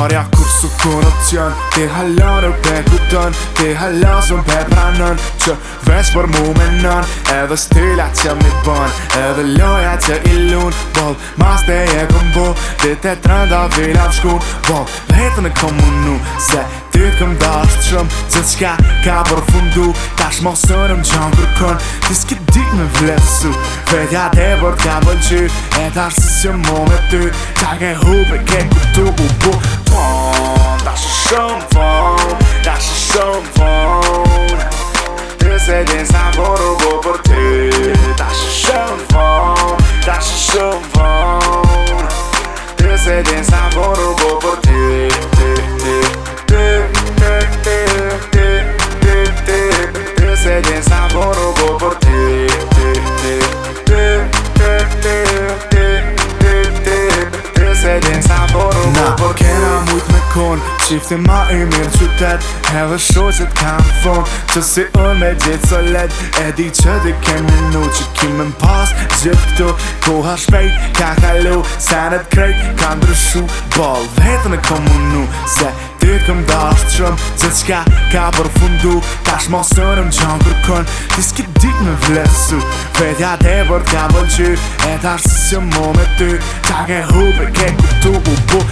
Marja kur su kur opcion Ti halon e rupe kuton Ti halon zon pe pranon Që veç për mu menon Edhe stila që mi bon Edhe loja që i lun Bol, mas te je këm bu Dite të rënda vila më shkun Bol, vetë e këm unu Se ty të këm dashë të shumë Që të shka ka për fundu Tash shmo sërëm që më kërkon Ti s'ki dik me vlesu Vetja te për t'ja vëllqy E tash shësë që më me ty Ta ke hupe ke këtu u bu 大势胜风，大势胜风，得色点啥我都过不去。大势胜风，大势胜风，得色点啥。qifti ma i mirë qytet Edhe që kam thonë Që si unë me gjithë së let E di që di kem në nu Që kime më pas gjithë këtu Koha shpejt ka kalu Senet krejt ka ndryshu Bol vetën e komunu Se ty këm dashtë shumë Që qka ka përfundu Tash mos sërëm qënë kërkon Ti s'ki dit me vlesu Vetja te vërt ka vëllqy E t'ashtë si që mu me ty Qa ke hupe ke këtu u bu.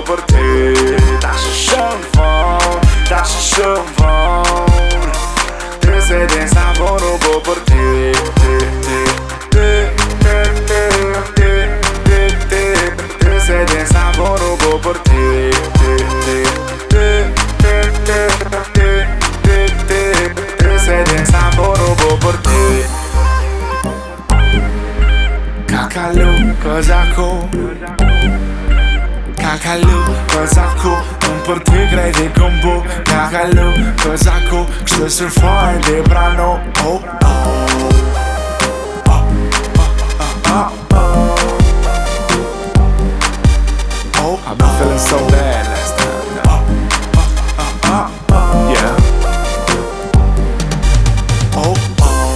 我不对，但是盛放，但是盛放，对谁的伤我都不不对，对对对对对对对对，对谁的伤我都不不对，对对对对对对对对，对谁的伤我都不不对。Cacalo, cause I cold. Kakalu, kozaku, îmi părtâgrei de gumbu Kakalu, kozaku, kështë sër fare dhe brano Oh, oh, oh, oh, oh I've been feeling so bad last time. No. Yeah. Oh oh,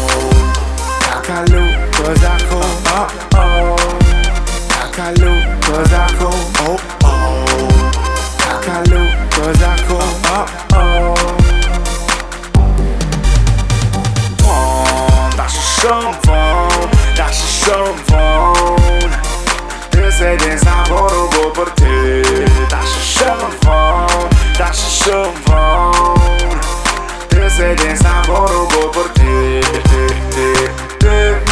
Kakalu, cause I cool. Oh oh, Kakalu, cause I. trombone, dași trombon Trebuie să dezi la vorbo pe te Dași trombon, dași trombon Trebuie să dezi la vorbo pe te Trebuie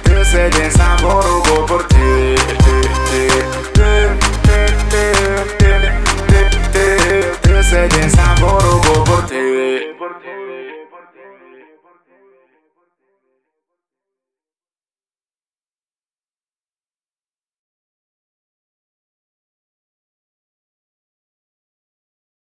por ti. la vorbo pe te Trebuie să Good morning, Jamie.